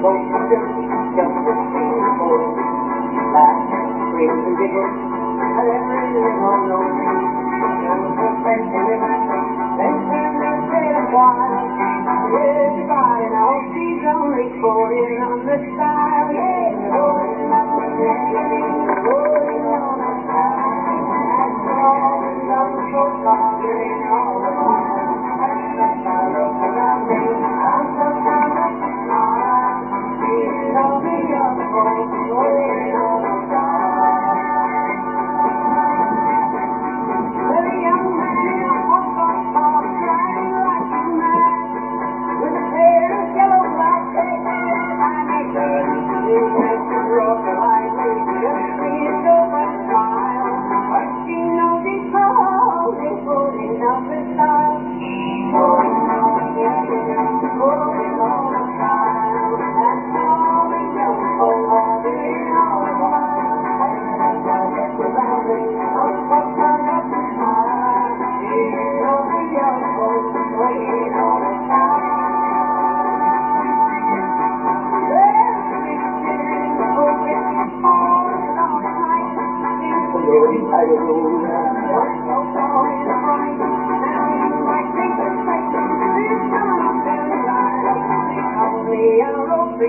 filled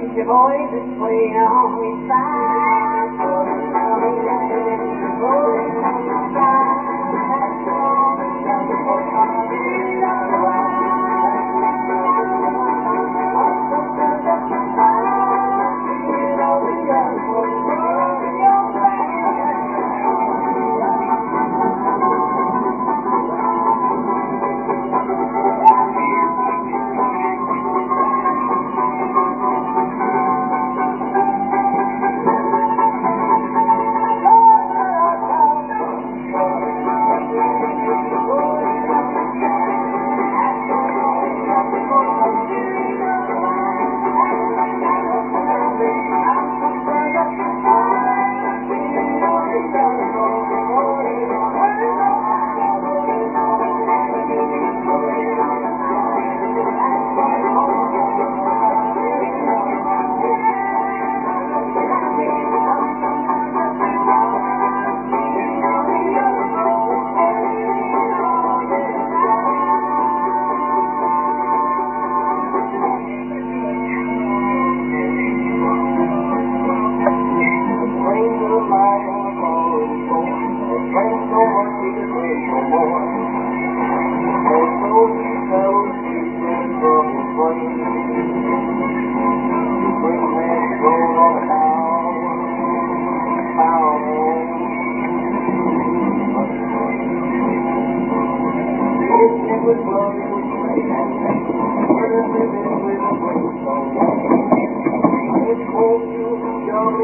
with love and fear. The devil himself was the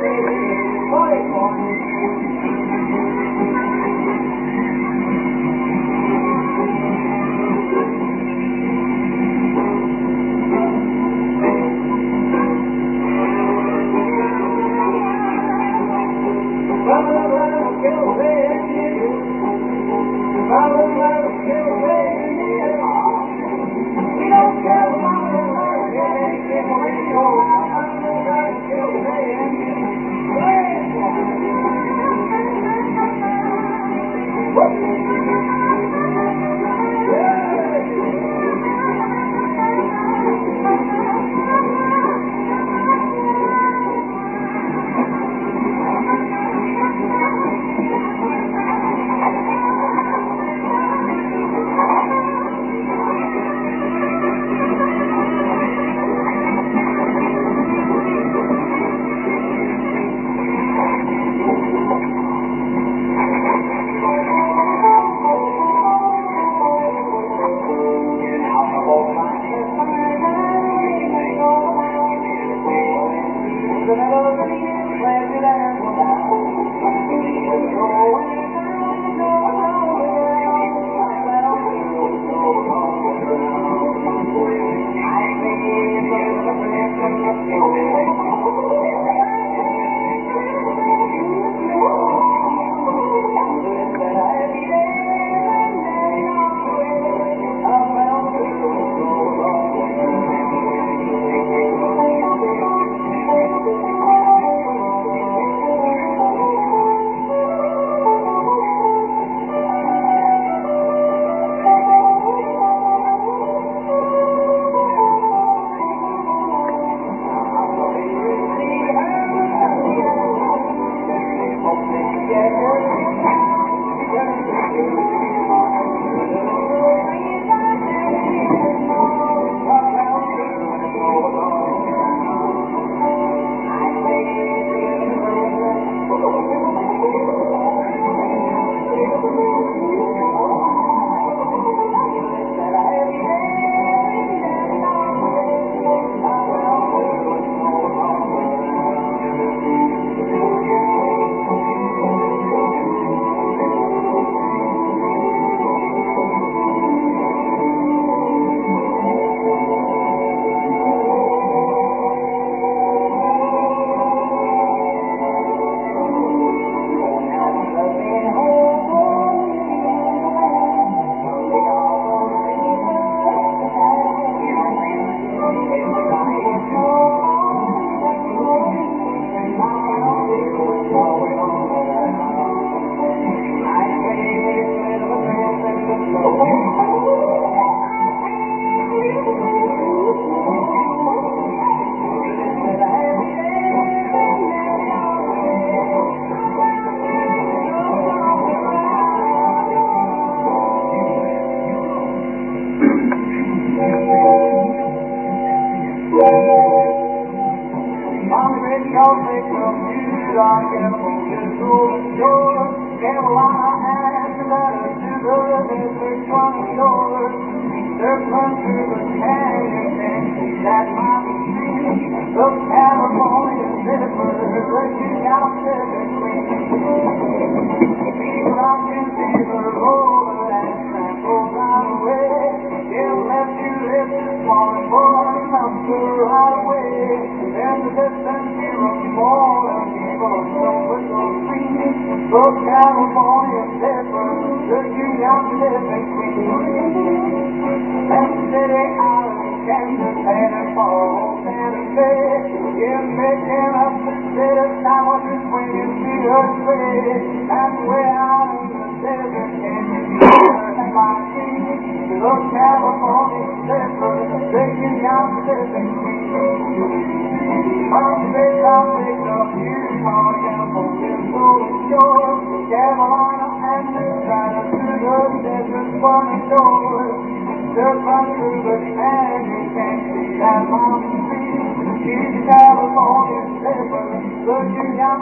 Fight!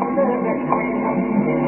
I'm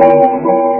Thank